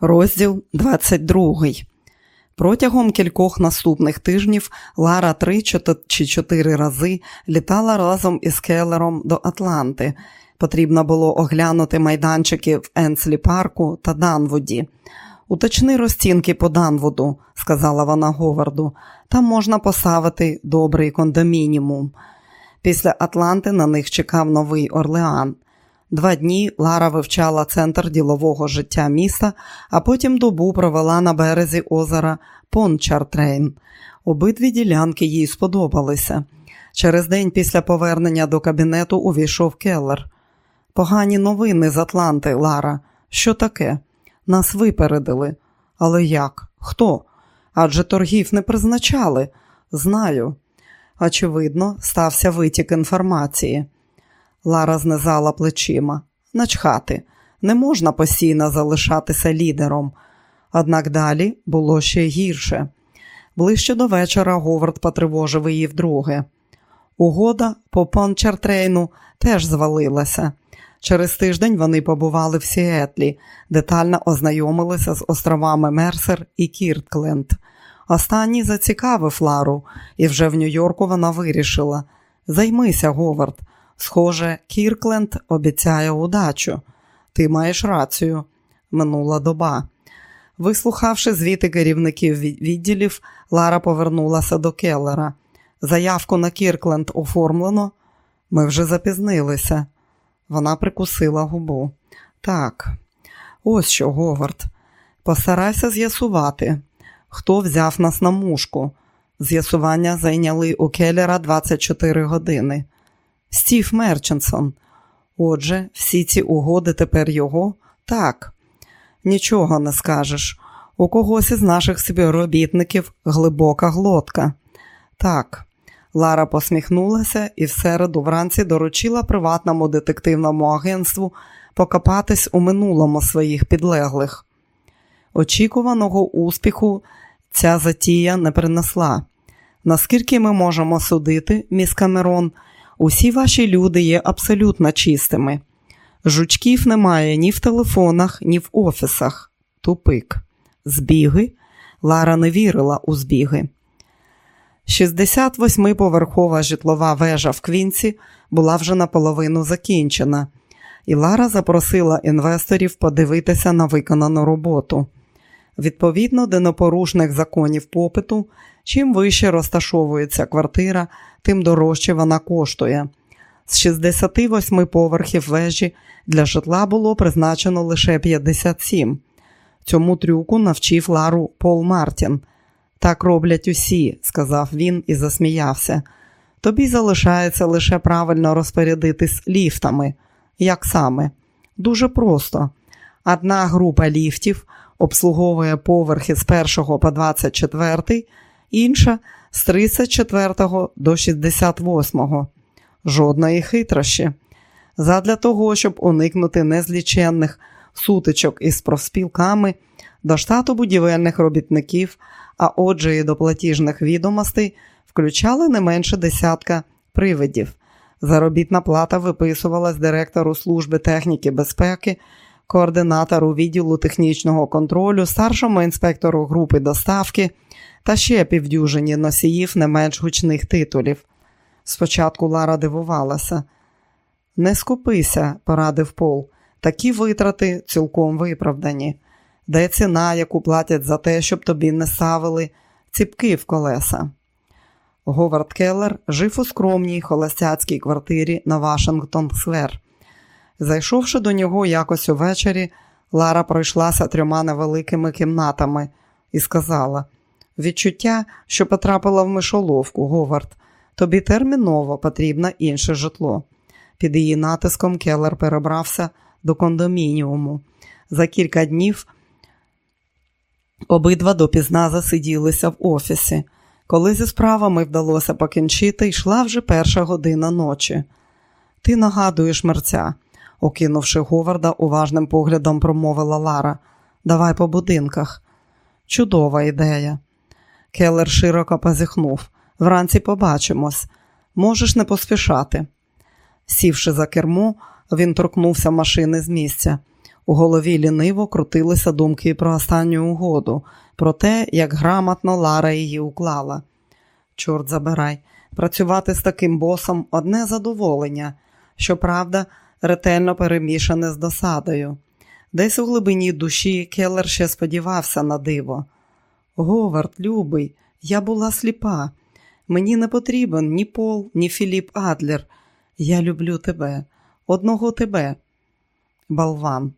Розділ 22. Протягом кількох наступних тижнів Лара три чи чотири рази літала разом із Келлером до Атланти. Потрібно було оглянути майданчики в Енслі парку та Данвуді. Уточни розцінки по Данвуду, сказала вона Говарду. Там можна поставити добрий кондомінімум. Після Атланти на них чекав новий Орлеан. Два дні Лара вивчала центр ділового життя міста, а потім добу провела на березі озера Пончартрейн. Обидві ділянки їй сподобалися. Через день після повернення до кабінету увійшов Келлер. Погані новини з Атланти, Лара. Що таке? Нас випередили. Але як? Хто? Адже торгів не призначали. Знаю. Очевидно, стався витік інформації. Лара знизала плечима. Начхати, не можна постійно залишатися лідером. Однак далі було ще гірше. Ближче до вечора Говард потривожив її вдруге. Угода по Пончартрейну теж звалилася. Через тиждень вони побували в Сіетлі, детально ознайомилися з островами Мерсер і Кірткленд. Останній зацікавив Лару, і вже в Нью-Йорку вона вирішила: займися, Говард. Схоже, Кіркленд обіцяє удачу. Ти маєш рацію. Минула доба. Вислухавши звіти керівників відділів, Лара повернулася до Келлера. Заявку на Кіркленд оформлено. Ми вже запізнилися. Вона прикусила губу. Так, ось що, Говард. Постарайся з'ясувати, хто взяв нас на мушку. З'ясування зайняли у Келлера 24 години. Стів Мерченсон. Отже, всі ці угоди тепер його? Так. Нічого не скажеш. У когось із наших співробітників глибока глотка. Так. Лара посміхнулася і в середу вранці доручила приватному детективному агентству покопатись у минулому своїх підлеглих. Очікуваного успіху ця затія не принесла. Наскільки ми можемо судити, міс Камерон, усі ваші люди є абсолютно чистими. Жучків немає ні в телефонах, ні в офісах. Тупик. Збіги. Лара не вірила у збіги. 68-поверхова житлова вежа в Квінці була вже наполовину закінчена, і Лара запросила інвесторів подивитися на виконану роботу. Відповідно до непорушних законів попиту, чим вище розташовується квартира, тим дорожче вона коштує. З 68 поверхів вежі для житла було призначено лише 57. Цьому трюку навчив Лару Пол Мартін. Так роблять усі, сказав він і засміявся. Тобі залишається лише правильно розпорядитись ліфтами. Як саме? Дуже просто. Одна група ліфтів обслуговує поверхи з 1 по 24, інша з 34 до 68. Жодної хитрощі. Задля того, щоб уникнути незліченних сутичок із профспілками, до штату будівельних робітників, а отже, і до платіжних відомостей, включали не менше десятка привидів. Заробітна плата виписувалась директору служби техніки безпеки, координатору відділу технічного контролю, старшому інспектору групи доставки та ще півдюжині носіїв не менш гучних титулів. Спочатку Лара дивувалася. Не скупися, порадив Пол. Такі витрати цілком виправдані. Де ціна, яку платять за те, щоб тобі не ставили ціпки в колеса. Говард Келлер жив у скромній холостяцькій квартирі на Вашингтон Сквер. Зайшовши до нього якось увечері, Лара пройшлася трьома невеликими кімнатами і сказала: відчуття, що потрапила в мишоловку, Говард, тобі терміново потрібно інше житло. Під її натиском Келлер перебрався до кондомініуму. За кілька днів обидва допізна засиділися в офісі. Коли зі справами вдалося покінчити, йшла вже перша година ночі. Ти нагадуєш мерця, окинувши Говарда, уважним поглядом промовила Лара. Давай по будинках. Чудова ідея. Келлер широко позіхнув. Вранці побачимось. Можеш не поспішати. Сівши за кермо, він торкнувся машини з місця. У голові ліниво крутилися думки про останню угоду, про те, як грамотно Лара її уклала. Чорт забирай, працювати з таким босом одне задоволення, щоправда, ретельно перемішане з досадою. Десь у глибині душі Келлер ще сподівався на диво. Говард, любий, я була сліпа. Мені не потрібен ні Пол, ні Філіп Адлер. Я люблю тебе, одного тебе. Балван.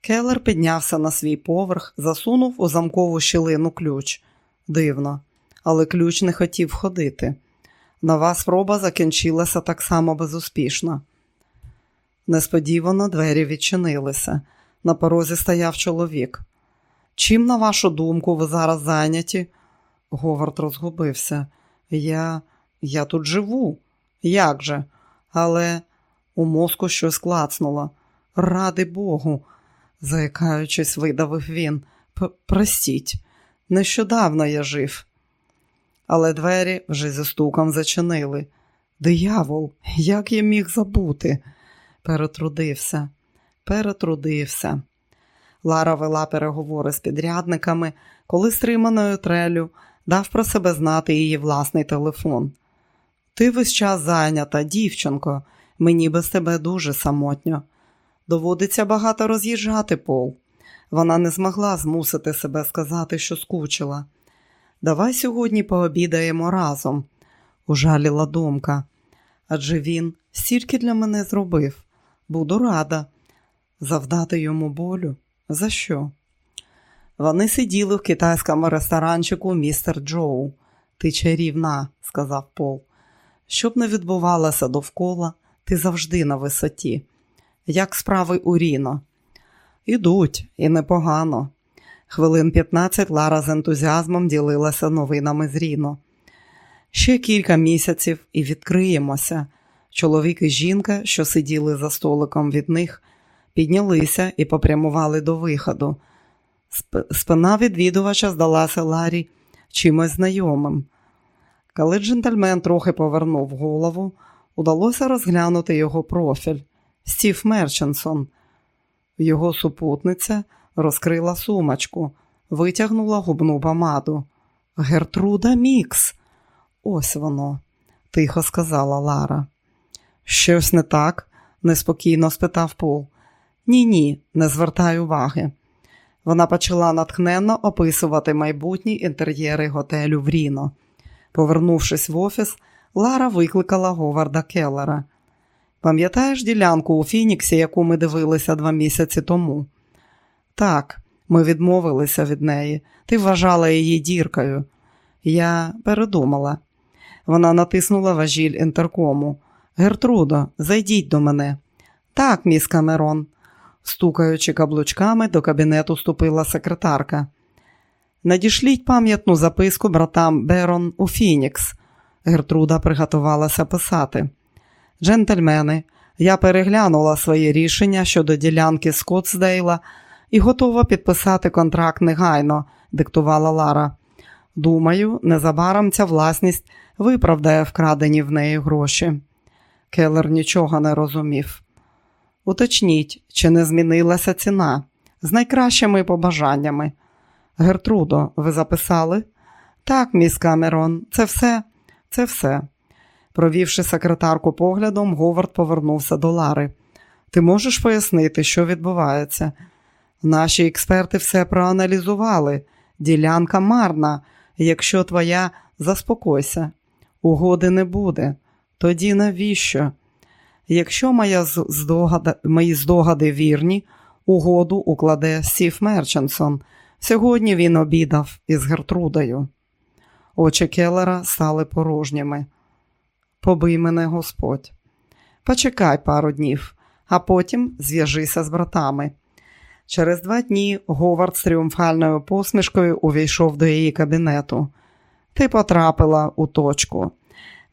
Келлер піднявся на свій поверх, засунув у замкову щілину ключ. Дивно, але ключ не хотів ходити. Нова спроба закінчилася так само безуспішно. Несподівано двері відчинилися. На порозі стояв чоловік. Чим, на вашу думку, ви зараз зайняті? Говард розгубився. Я я тут живу. Як же? Але у мозку щось клацнуло. Ради Богу, заякаючись, видавив він. Простіть, нещодавно я жив. Але двері вже зі стуком зачинили. Диявол, як я міг забути? Перетрудився, перетрудився. Лара вела переговори з підрядниками, коли стриманою трелю дав про себе знати її власний телефон. Ти весь час зайнята, дівчинко, мені без тебе дуже самотньо. Доводиться багато роз'їжджати, Пол. Вона не змогла змусити себе сказати, що скучила. Давай сьогодні пообідаємо разом, ужаліла думка. Адже він стільки для мене зробив. Буду рада. Завдати йому болю? За що? Вони сиділи в китайському ресторанчику містер Джоу. Ти чарівна, сказав Пол. Щоб не відбувалося довкола, ти завжди на висоті. Як справи у Ріно? Ідуть, і непогано. Хвилин 15 Лара з ентузіазмом ділилася новинами з Ріно. Ще кілька місяців і відкриємося. Чоловік і жінка, що сиділи за столиком від них, піднялися і попрямували до виходу. Спина відвідувача здалася Ларі чимось знайомим. Коли джентльмен трохи повернув голову, удалося розглянути його профіль Стів Мерченсон. Його супутниця розкрила сумочку, витягнула губну помаду. Гертруда Мікс. Ось воно, тихо сказала Лара. Щось не так? неспокійно спитав Пол. Ні, ні, не звертай уваги. Вона почала натхненно описувати майбутні інтер'єри готелю в Ріно. Повернувшись в офіс, Лара викликала Говарда Келлера. Пам'ятаєш ділянку у Фініксі, яку ми дивилися два місяці тому? Так, ми відмовилися від неї. Ти вважала її діркою. Я передумала. Вона натиснула важіль інтеркому. Гертрудо, зайдіть до мене. Так, міс Камерон. Стукаючи каблучками, до кабінету ступила секретарка. Надішліть пам'ятну записку братам Берон у Фінікс. Гертруда приготувалася писати. Джентльмени, я переглянула своє рішення щодо ділянки Скотсдейла і готова підписати контракт негайно, диктувала Лара. Думаю, незабаром ця власність виправдає вкрадені в неї гроші. Келлер нічого не розумів. Уточніть, чи не змінилася ціна з найкращими побажаннями. Гертрудо, ви записали? Так, міс Камерон, це все, це все. Провівши секретарку поглядом, Говард повернувся до Лари. Ти можеш пояснити, що відбувається? Наші експерти все проаналізували. Ділянка марна, якщо твоя заспокойся, угоди не буде. Тоді навіщо? Якщо моя здогада, мої здогади вірні, угоду укладе Стів Мерченсон. Сьогодні він обідав із Гертрудою. Очі Келлера стали порожніми. Побий мене Господь. Почекай пару днів, а потім зв'яжися з братами. Через два дні Говард з тріумфальною посмішкою увійшов до її кабінету. Ти потрапила у точку.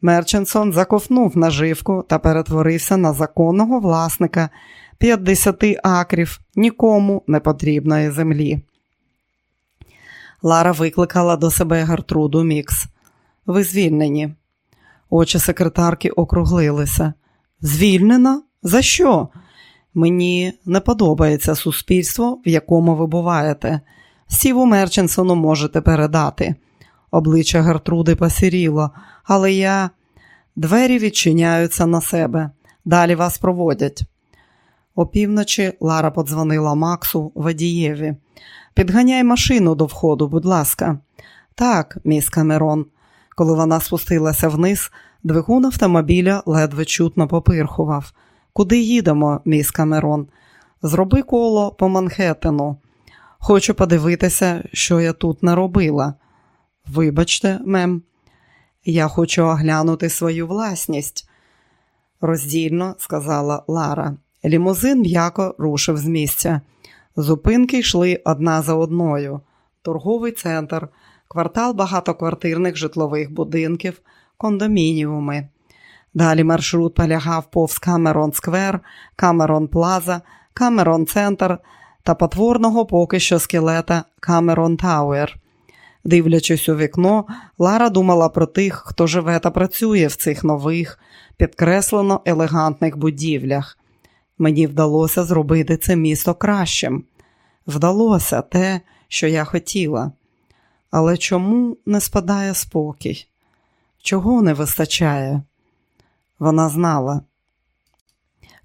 Мерченсон заковнув наживку та перетворився на законного власника 50 акрів нікому не потрібної землі. Лара викликала до себе Гертруду Мікс. Ви звільнені. Очі секретарки округлилися. Звільнена? За що? Мені не подобається суспільство, в якому ви буваєте. Сіву Мерченсону можете передати. Обличчя Гертруди посіріло, але я двері відчиняються на себе. Далі вас проводять. Опівночі Лара подзвонила Максу водієві. Підганяй машину до входу, будь ласка. Так, міс Камерон. Коли вона спустилася вниз, двигун автомобіля ледве чутно попирхував. Куди їдемо, міс Камерон? Зроби коло по Манхеттену. Хочу подивитися, що я тут наробила. Вибачте, мем, я хочу оглянути свою власність, роздільно сказала Лара. Лімузин м'яко рушив з місця. Зупинки йшли одна за одною. Торговий центр, квартал багатоквартирних житлових будинків, кондомініуми. Далі маршрут полягав повз Камерон Сквер, Камерон Плаза, Камерон Центр та потворного поки що скелета Камерон Тауер. Дивлячись у вікно, Лара думала про тих, хто живе та працює в цих нових, підкреслено елегантних будівлях. Мені вдалося зробити це місто кращим. Вдалося те, що я хотіла. Але чому не спадає спокій? Чого не вистачає? Вона знала.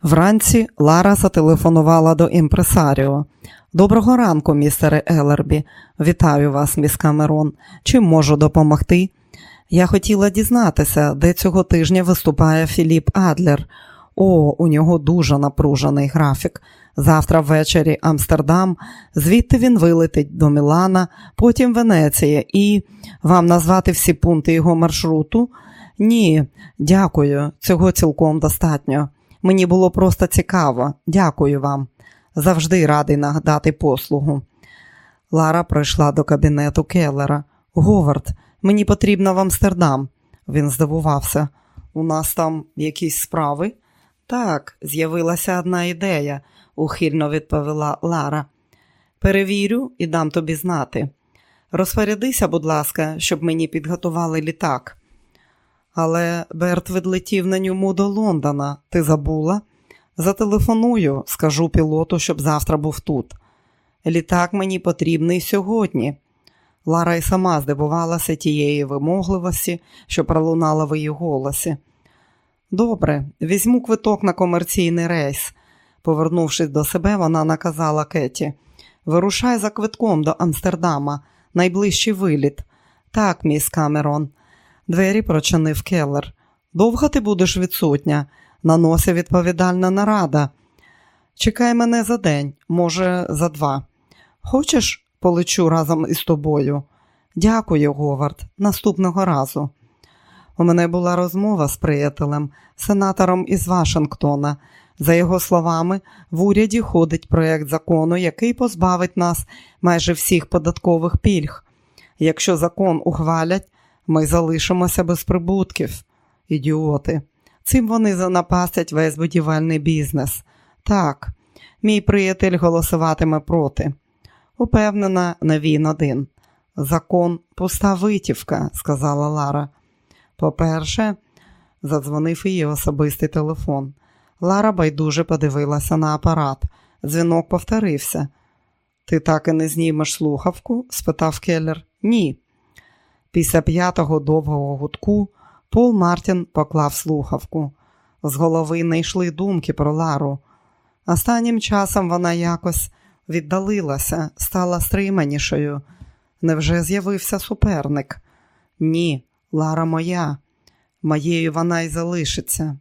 Вранці Лара зателефонувала до імпресаріо. Доброго ранку, містере Елербі. Вітаю вас, міс Камерон. Чим можу допомогти? Я хотіла дізнатися, де цього тижня виступає Філіп Адлер. О, у нього дуже напружений графік. Завтра ввечері Амстердам, звідти він вилетить до Мілана, потім Венеція і вам назвати всі пункти його маршруту? Ні, дякую, цього цілком достатньо. Мені було просто цікаво. Дякую вам. Завжди радий нагадати послугу. Лара прийшла до кабінету Келлера. Говард, мені потрібно в Амстердам. Він здивувався. У нас там якісь справи? Так, з'явилася одна ідея, ухильно відповіла Лара. Перевірю і дам тобі знати. Розпорядися, будь ласка, щоб мені підготували літак. Але Берт відлетів на ньому до Лондона. Ти забула? Зателефоную, скажу пілоту, щоб завтра був тут. Літак мені потрібний сьогодні. Лара й сама здивувалася тієї вимогливості, що пролунала в її голосі. Добре, візьму квиток на комерційний рейс. Повернувшись до себе, вона наказала Кеті. Вирушай за квитком до Амстердама, найближчий виліт. Так, міс Камерон. Двері прочинив келлер. Довго ти будеш відсутня? На носі відповідальна нарада. Чекай мене за день, може, за два. Хочеш, полечу разом із тобою? Дякую, Говард, наступного разу. У мене була розмова з приятелем, сенатором із Вашингтона. За його словами, в уряді ходить проєкт закону, який позбавить нас майже всіх податкових пільг. Якщо закон ухвалять, ми залишимося без прибутків. Ідіоти. Цим вони занапастять весь будівельний бізнес. Так, мій приятель голосуватиме проти. Упевнена, не він один. Закон пуста витівка, сказала Лара. По-перше, задзвонив її особистий телефон. Лара байдуже подивилася на апарат. Дзвінок повторився. Ти так і не знімеш слухавку? спитав Келлер. Ні. Після п'ятого довгого гудку Пол Мартін поклав слухавку. З голови не йшли думки про Лару. Останнім часом вона якось віддалилася, стала стриманішою. Невже з'явився суперник? Ні, Лара моя, моєю вона й залишиться.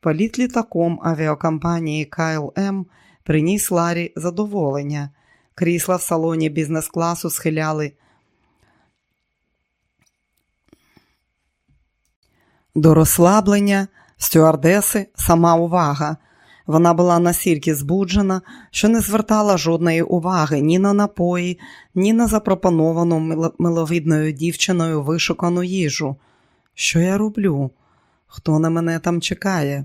Політ літаком авіакомпанії КЛМ приніс Ларі задоволення. Крісла в салоні бізнес-класу схиляли до розслаблення, стюардеси, сама увага. Вона була настільки збуджена, що не звертала жодної уваги ні на напої, ні на запропоновану миловидною дівчиною вишукану їжу. Що я роблю? Хто на мене там чекає?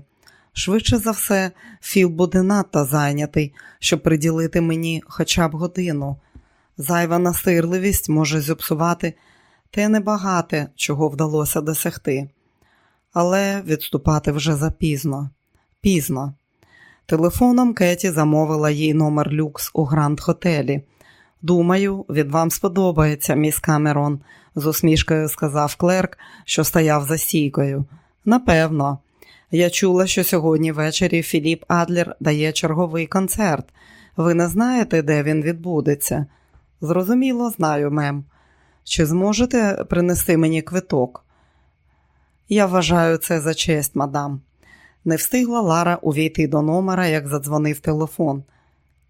Швидше за все, Філ буде надто зайнятий, щоб приділити мені хоча б годину. Зайва настирливість може зіпсувати те небагате, чого вдалося досягти. Але відступати вже запізно. Пізно. Телефоном Кеті замовила їй номер люкс у гранд готелі. Думаю, від вам сподобається, міс Камерон, з усмішкою сказав клерк, що стояв за стійкою. Напевно, я чула, що сьогодні ввечері Філіп Адлер дає черговий концерт. Ви не знаєте, де він відбудеться? Зрозуміло, знаю, мем. Чи зможете принести мені квиток? Я вважаю це за честь, мадам. Не встигла Лара увійти до номера, як задзвонив телефон.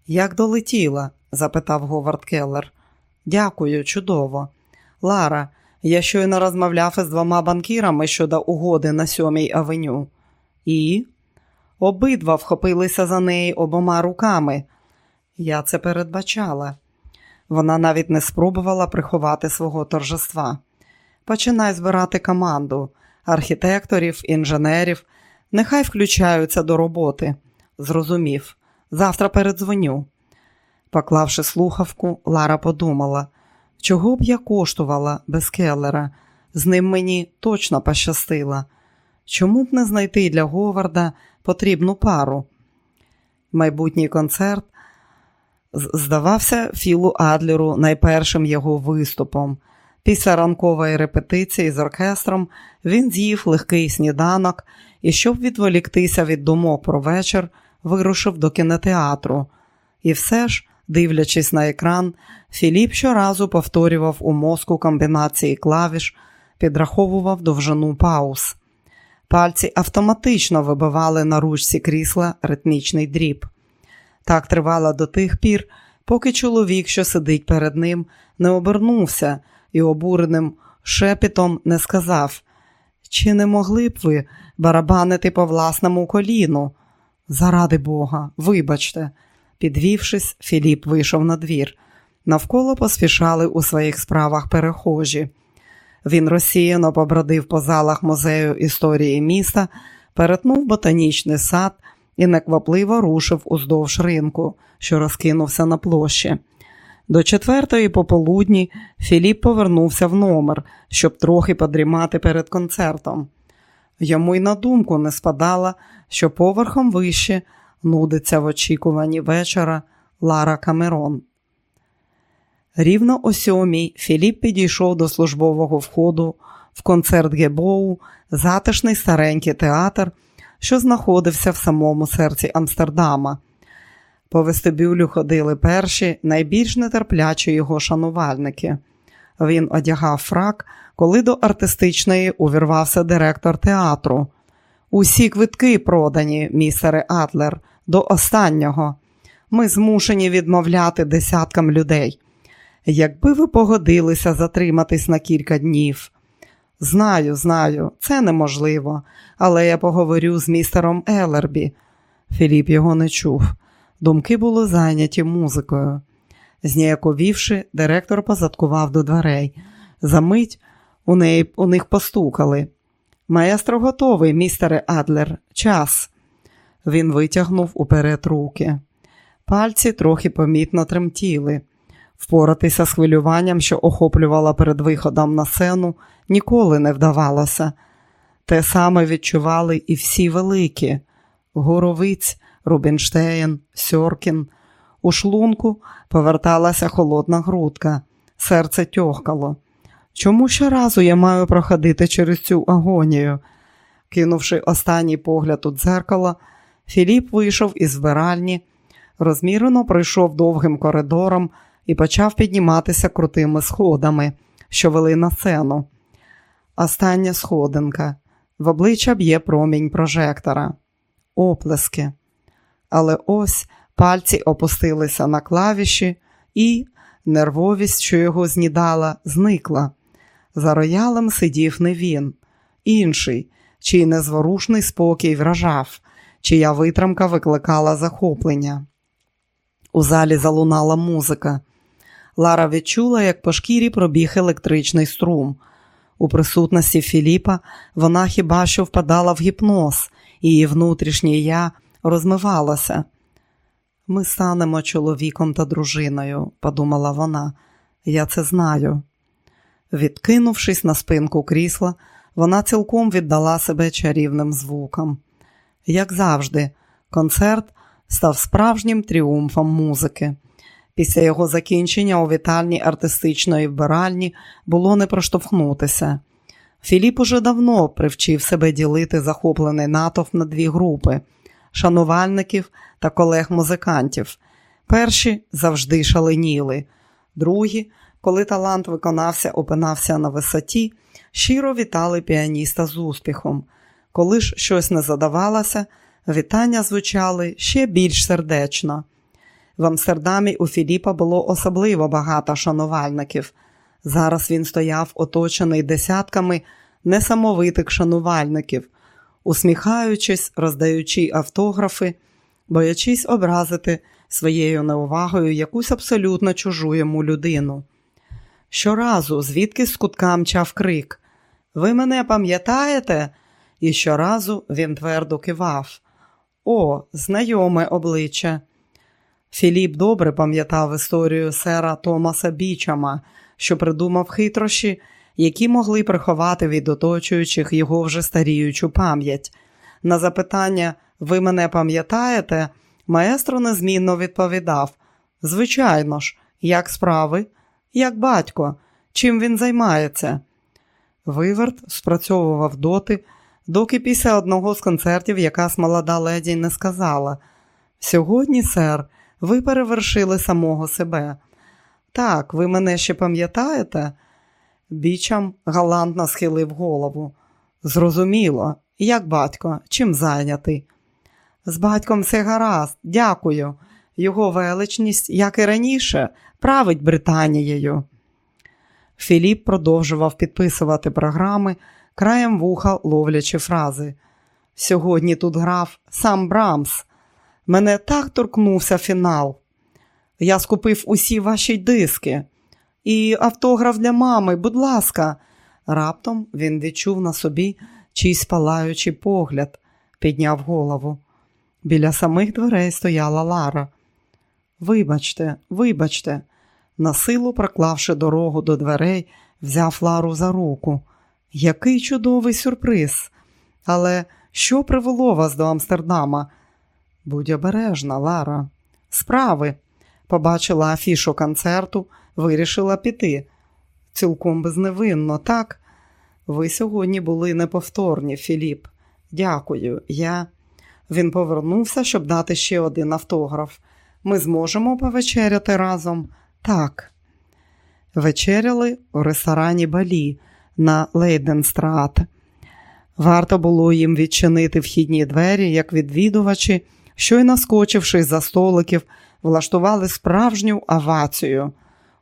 Як долетіла? запитав Говард Келлер. Дякую, чудово. Лара, я щойно розмовляв із двома банкірами щодо угоди на сьомій авеню. І обидва вхопилися за неї обома руками. Я це передбачала. Вона навіть не спробувала приховати свого торжества. Починай збирати команду архітекторів, інженерів. Нехай включаються до роботи. Зрозумів. Завтра передзвоню. Поклавши слухавку, Лара подумала, чого б я коштувала без келлера, з ним мені точно пощастило. Чому б не знайти для Говарда потрібну пару? Майбутній концерт здавався Філу Адлеру найпершим його виступом. Після ранкової репетиції з оркестром він з'їв легкий сніданок і, щоб відволіктися від думок про вечір, вирушив до кінотеатру. І все ж, дивлячись на екран, Філіп щоразу повторював у мозку комбінації клавіш, підраховував довжину пауз. Пальці автоматично вибивали на ручці крісла ритмічний дріб. Так тривало до тих пір, поки чоловік, що сидить перед ним, не обернувся і обуреним шепітом не сказав Чи не могли б ви барабанити по власному коліну? Заради Бога, вибачте. Підвівшись, Філіп вийшов на двір. Навколо поспішали у своїх справах перехожі. Він розсіяно побродив по залах музею історії міста, перетнув ботанічний сад і неквапливо рушив уздовж ринку, що розкинувся на площі. До четвертої пополудні Філіп повернувся в номер, щоб трохи подрімати перед концертом. Йому й на думку не спадало, що поверхом вище нудиться в очікуванні вечора Лара Камерон. Рівно о сьомій Філіп підійшов до службового входу в концерт Гебоу, затишний старенький театр, що знаходився в самому серці Амстердама. По вестибюлю ходили перші, найбільш нетерплячі його шанувальники. Він одягав фрак, коли до артистичної увірвався директор театру. Усі квитки продані, містере Атлер, до останнього. Ми змушені відмовляти десяткам людей. Якби ви погодилися затриматись на кілька днів. Знаю, знаю, це неможливо, але я поговорю з містером Елербі. Філіп його не чув. Думки були зайняті музикою. Зніяковівши, директор позадкував до дверей. Замить у неї, у них постукали. Маестро готовий, містере Адлер, час. Він витягнув уперед руки. Пальці трохи помітно тремтіли. Впоратися з хвилюванням, що охоплювала перед виходом на сцену, ніколи не вдавалося. Те саме відчували і всі великі Горовиць, Рубінштейн, Сьоркін. У шлунку поверталася холодна грудка, серце тьохкало. Чому щоразу я маю проходити через цю агонію? Кинувши останній погляд у дзеркало, Філіп вийшов із вбиральні, розмірено пройшов довгим коридором і почав підніматися крутими сходами, що вели на сцену. Остання сходинка. В обличчя б'є промінь прожектора, оплески. Але ось пальці опустилися на клавіші, і нервовість, що його знідала, зникла. За роялем сидів не він, інший, чий незворушний спокій вражав, чия витримка викликала захоплення. У залі залунала музика. Лара відчула, як по шкірі пробіг електричний струм. У присутності Філіпа вона хіба що впадала в гіпноз, її внутрішнє я розмивалося. Ми станемо чоловіком та дружиною, подумала вона, я це знаю. Відкинувшись на спинку крісла, вона цілком віддала себе чарівним звукам. Як завжди, концерт став справжнім тріумфом музики. Після його закінчення у вітальні артистичної вбиральні було не проштовхнутися. Філіп уже давно привчив себе ділити захоплений натовп на дві групи шанувальників та колег-музикантів. Перші завжди шаленіли, другі, коли талант виконався, опинався на висоті, щиро вітали піаніста з успіхом. Коли ж щось не задавалося, вітання звучали ще більш сердечно. В Амстердамі у Філіпа було особливо багато шанувальників. Зараз він стояв оточений десятками несамовитих шанувальників, усміхаючись, роздаючи автографи, боячись образити своєю неувагою якусь абсолютно чужу йому людину. Щоразу, звідки з кутка мчав крик Ви мене пам'ятаєте? І щоразу він твердо кивав. О, знайоме обличчя. Філіп добре пам'ятав історію сера Томаса Бічама, що придумав хитрощі, які могли приховати від оточуючих його вже старіючу пам'ять. На запитання Ви мене пам'ятаєте? Маестро незмінно відповідав Звичайно ж, як справи, як батько, чим він займається. Виверт спрацьовував доти, доки після одного з концертів якась молода леді не сказала Сьогодні, сер, ви перевершили самого себе. Так, ви мене ще пам'ятаєте? Бічам галантно схилив голову. Зрозуміло, як батько, чим зайнятий? З батьком все гаразд, дякую. Його величність, як і раніше, править Британією. Філіп продовжував підписувати програми, краєм вуха ловлячи фрази. Сьогодні тут грав сам Брамс. Мене так торкнувся фінал. Я скупив усі ваші диски. І автограф для мами, будь ласка. Раптом він відчув на собі чийсь палаючий погляд, підняв голову. Біля самих дверей стояла Лара. Вибачте, вибачте, насилу проклавши дорогу до дверей, взяв Лару за руку. Який чудовий сюрприз! Але що привело вас до Амстердама? Будь обережна, Лара. Справи. Побачила афішу концерту, вирішила піти. Цілком безневинно, так? Ви сьогодні були неповторні, Філіп. Дякую, я. Він повернувся, щоб дати ще один автограф. Ми зможемо повечеряти разом? Так. Вечеряли у ресторані Балі на Лейденстрат. Варто було їм відчинити вхідні двері, як відвідувачі, щойно скочивши за столиків, влаштували справжню авацію.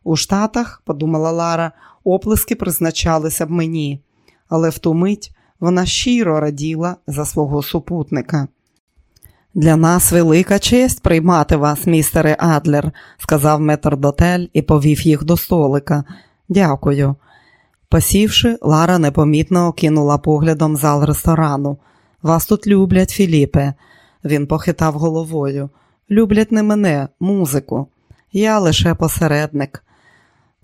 У Штатах, подумала Лара, оплески призначалися б мені, але в ту мить вона щиро раділа за свого супутника. Для нас велика честь приймати вас, містере Адлер, сказав метрдотель і повів їх до столика. Дякую. Посівши, Лара непомітно окинула поглядом зал ресторану. Вас тут люблять, Філіпе. Він похитав головою. Люблять не мене, музику. Я лише посередник.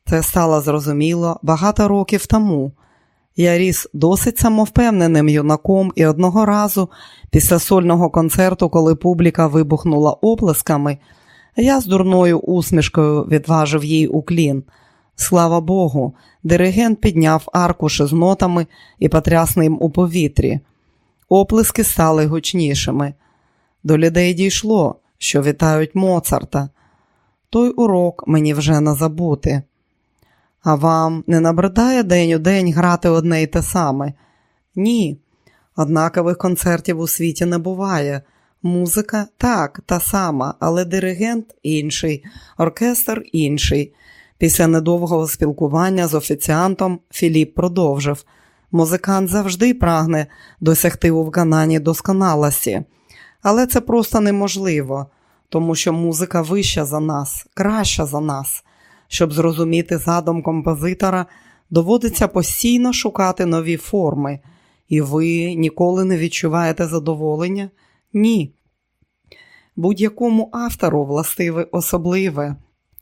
Це стало зрозуміло багато років тому. Я ріс досить самовпевненим юнаком і одного разу, після сольного концерту, коли публіка вибухнула оплесками, я з дурною усмішкою відважив їй уклін. Слава Богу, диригент підняв аркуші з нотами і потряс ним у повітрі. Оплески стали гучнішими. До людей дійшло, що вітають Моцарта. Той урок мені вже не забути. А вам не набридає день у день грати одне й те саме? Ні. Однакових концертів у світі не буває. Музика так, та сама, але диригент інший, оркестр інший. Після недовгого спілкування з офіціантом Філіп продовжив. Музикант завжди прагне досягти у виконанні досконалості, але це просто неможливо, тому що музика вища за нас, краща за нас. Щоб зрозуміти задум композитора, доводиться постійно шукати нові форми. І ви ніколи не відчуваєте задоволення? Ні. Будь-якому автору властиве особливе,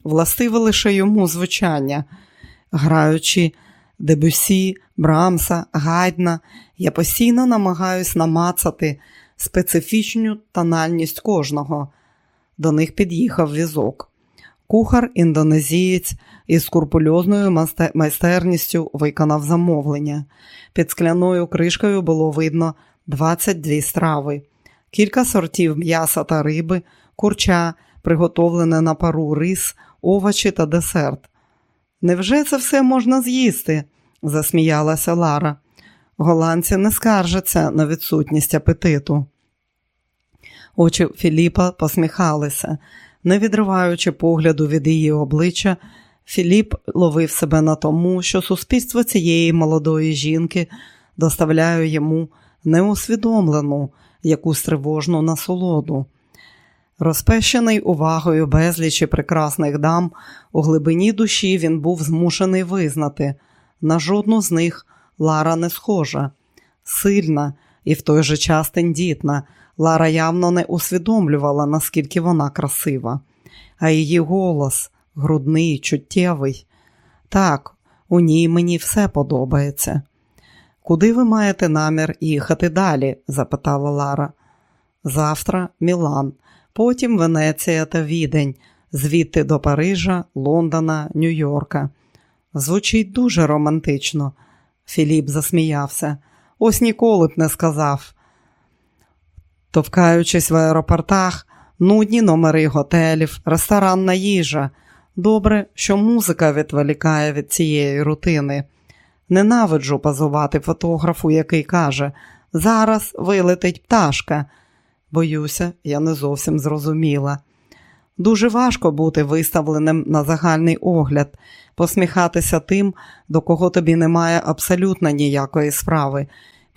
властиве лише йому звучання. Граючи Дебюсі, Брамса, Гайдна, я постійно намагаюсь намацати специфічну тональність кожного. До них під'їхав візок. Кухар індонезієць із скрупульозною майстерністю виконав замовлення. Під скляною кришкою було видно 22 страви, кілька сортів м'яса та риби, курча, приготовлене на пару рис, овочі та десерт. Невже це все можна з'їсти? засміялася Лара. Голландці не скаржаться на відсутність апетиту. Очі Філіпа посміхалися. Не відриваючи погляду від її обличчя, Філіп ловив себе на тому, що суспільство цієї молодої жінки доставляє йому неусвідомлену якусь тривожну насолоду. Розпещений увагою безлічі прекрасних дам, у глибині душі він був змушений визнати на жодну з них Лара не схожа, сильна і в той же час тендітна. Лара явно не усвідомлювала, наскільки вона красива, а її голос грудний, чуттєвий. Так, у ній мені все подобається. Куди ви маєте намір їхати далі? запитала Лара. Завтра Мілан, потім Венеція та Відень, звідти до Парижа, Лондона, Нью-Йорка. Звучить дуже романтично. Філіп засміявся. Ось ніколи б не сказав. Товкаючись в аеропортах, нудні номери готелів, ресторанна їжа. Добре, що музика відволікає від цієї рутини. Ненавиджу позувати фотографу, який каже зараз вилетить пташка. Боюся, я не зовсім зрозуміла. Дуже важко бути виставленим на загальний огляд, посміхатися тим, до кого тобі немає абсолютно ніякої справи,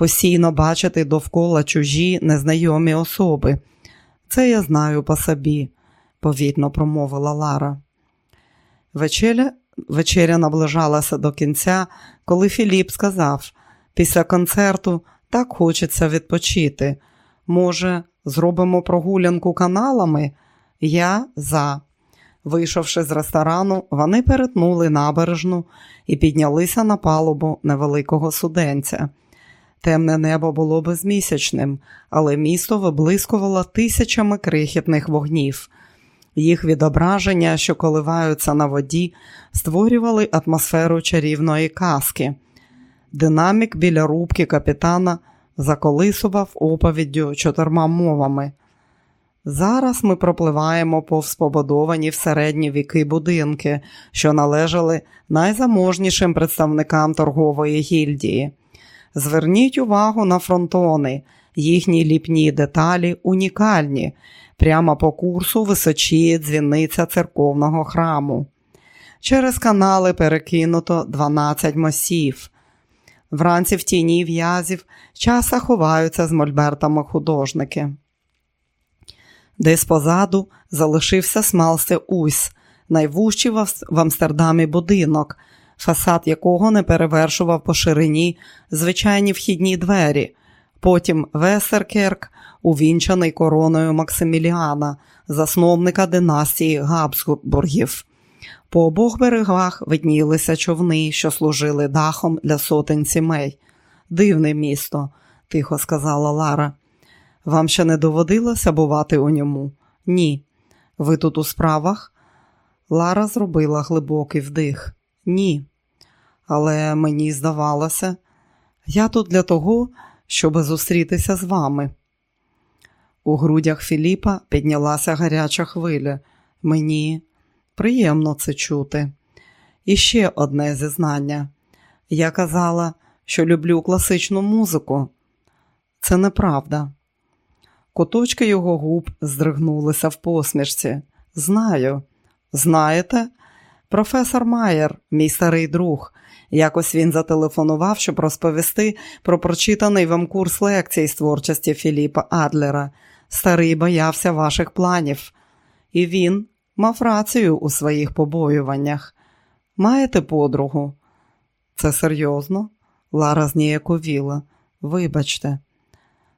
постійно бачити довкола чужі незнайомі особи. Це я знаю по собі, повідно промовила Лара. Вечеря, вечеря наближалася до кінця, коли Філіп сказав після концерту так хочеться відпочити. Може, зробимо прогулянку каналами? Я за. Вийшовши з ресторану, вони перетнули набережну і піднялися на палубу невеликого суденця. Темне небо було безмісячним, але місто виблискувало тисячами крихітних вогнів. Їх відображення, що коливаються на воді, створювали атмосферу чарівної казки. Динамік біля рубки капітана заколисував оповіддю чотирма мовами. Зараз ми пропливаємо повз побудовані в середні віки будинки, що належали найзаможнішим представникам торгової гільдії. Зверніть увагу на фронтони, їхні ліпні деталі унікальні. Прямо по курсу височіє дзвіниця церковного храму. Через канали перекинуто 12 мосів. Вранці в тіні в'язів часа ховаються з мольбертами художники. Десь позаду залишився смалсте Усь, найвужчий в Амстердамі будинок, фасад якого не перевершував по ширині звичайні вхідні двері. Потім Весеркерк, увінчаний короною Максиміліана, засновника династії Габсбургів. По обох берегах виднілися човни, що служили дахом для сотень сімей. Дивне місто, тихо сказала Лара. Вам ще не доводилося бувати у ньому? Ні. Ви тут у справах? Лара зробила глибокий вдих. Ні. Але мені здавалося, я тут для того, щоб зустрітися з вами. У грудях Філіпа піднялася гаряча хвиля. Мені приємно це чути. І ще одне зізнання. Я казала, що люблю класичну музику. Це неправда. Куточки його губ здригнулися в посмішці. Знаю, знаєте, професор Майер, мій старий друг. Якось він зателефонував, щоб розповісти про прочитаний вам курс лекцій з творчості Філіпа Адлера. Старий боявся ваших планів, і він мав рацію у своїх побоюваннях. Маєте подругу? Це серйозно? Лара зніяковіла. Вибачте.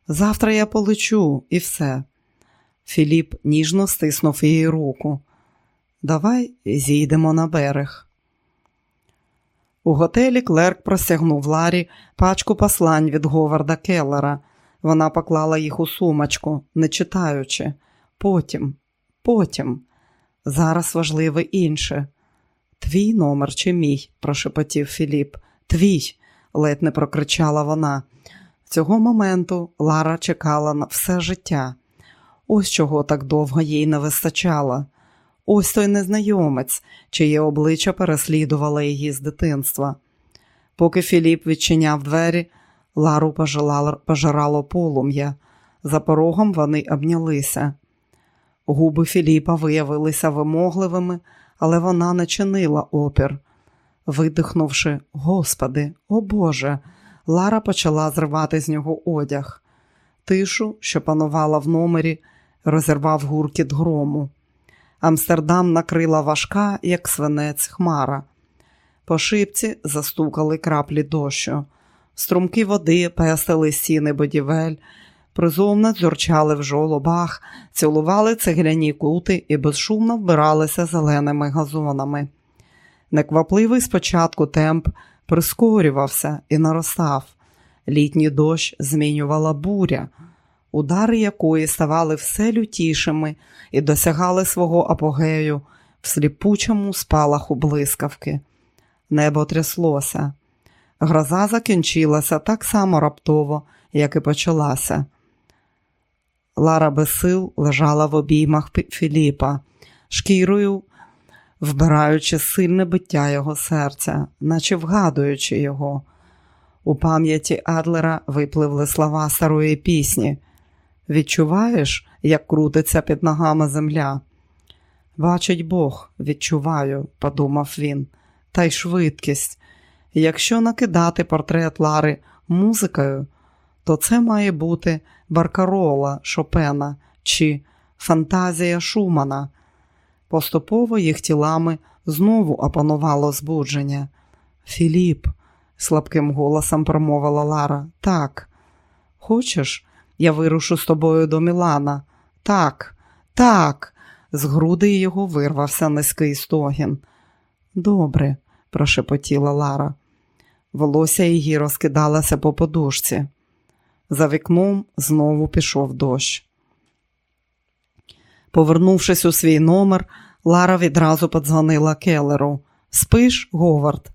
Завтра я полечу і все. Філіп ніжно стиснув її руку. Давай зійдемо на берег. У готелі Клерк простягнув Ларі пачку послань від Говарда Келлера. Вона поклала їх у сумочку, не читаючи. Потім, Потім. Зараз важливе інше. Твій номер чи мій? прошепотів Філіп. Твій, ледь не прокричала вона. Цього моменту Лара чекала на все життя. Ось чого так довго їй не вистачало. Ось той незнайомець, чиє обличчя переслідувало її з дитинства. Поки Філіп відчиняв двері, Лару пожирало полум'я. За порогом вони обнялися. Губи Філіпа виявилися вимогливими, але вона не чинила опір. Видихнувши, Господи, о Боже, Лара почала зривати з нього одяг. Тишу, що панувала в номері, розірвав гуркіт грому. Амстердам накрила важка, як свинець, хмара. По шипці застукали краплі дощу. Струмки води пестили стіни будівель, призовно дзюрчали в жолобах, цілували цегляні кути і безшумно вбиралися зеленими газонами. Неквапливий спочатку темп прискорювався і наростав. Літній дощ змінювала буря, удари якої ставали все лютішими і досягали свого апогею в сліпучому спалаху блискавки. Небо тряслося. Гроза закінчилася так само раптово, як і почалася. Лара без сил лежала в обіймах Філіпа, шкірою вбираючи сильне биття його серця, наче вгадуючи його. У пам'яті Адлера випливли слова старої пісні. Відчуваєш, як крутиться під ногами земля? Бачить Бог, відчуваю, подумав він, та й швидкість. Якщо накидати портрет Лари музикою, то це має бути Баркарола Шопена чи Фантазія Шумана. Поступово їх тілами знову опанувало збудження. Філіп, слабким голосом промовила Лара, так. Хочеш, я вирушу з тобою до Мілана? Так, так. З груди його вирвався низький стогін. Добре, прошепотіла Лара. Волосся її розкидалося по подушці. За вікном знову пішов дощ. Повернувшись у свій номер, Лара відразу подзвонила Келлеру. Спиш, Говард?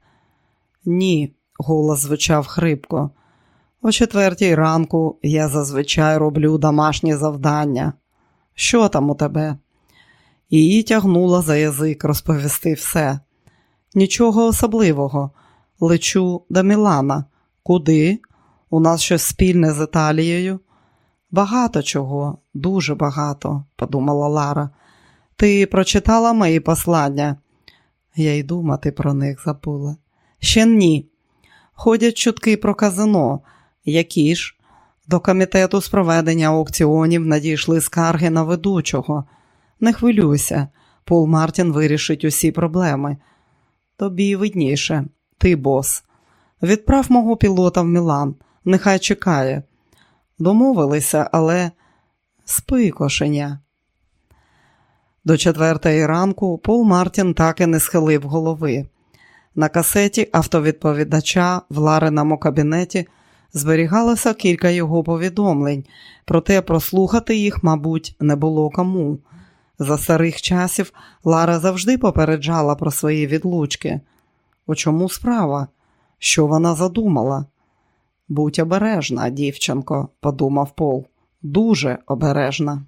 Ні, голос звучав хрипко. О четвертій ранку я зазвичай роблю домашні завдання. Що там у тебе? Її тягнула за язик розповісти все. Нічого особливого. Лечу до Мілана. Куди? У нас щось спільне з Італією. Багато чого, дуже багато, подумала Лара. Ти прочитала мої послання? Я й думати про них забула. Ще ні. Ходять чутки про казино. Які ж? До комітету з проведення аукціонів надійшли скарги на ведучого. Не хвилюйся, Пол Мартін вирішить усі проблеми. Тобі видніше, ти бос. Відправ мого пілота в Мілан, нехай чекає. Домовилися, але спи, кошеня. До четвертої ранку Пол Мартін так і не схилив голови. На касеті автовідповідача в Лариному кабінеті зберігалося кілька його повідомлень, проте прослухати їх, мабуть, не було кому. За старих часів Лара завжди попереджала про свої відлучки. У чому справа? Що вона задумала? Будь обережна, дівчинко, подумав Пол, дуже обережна.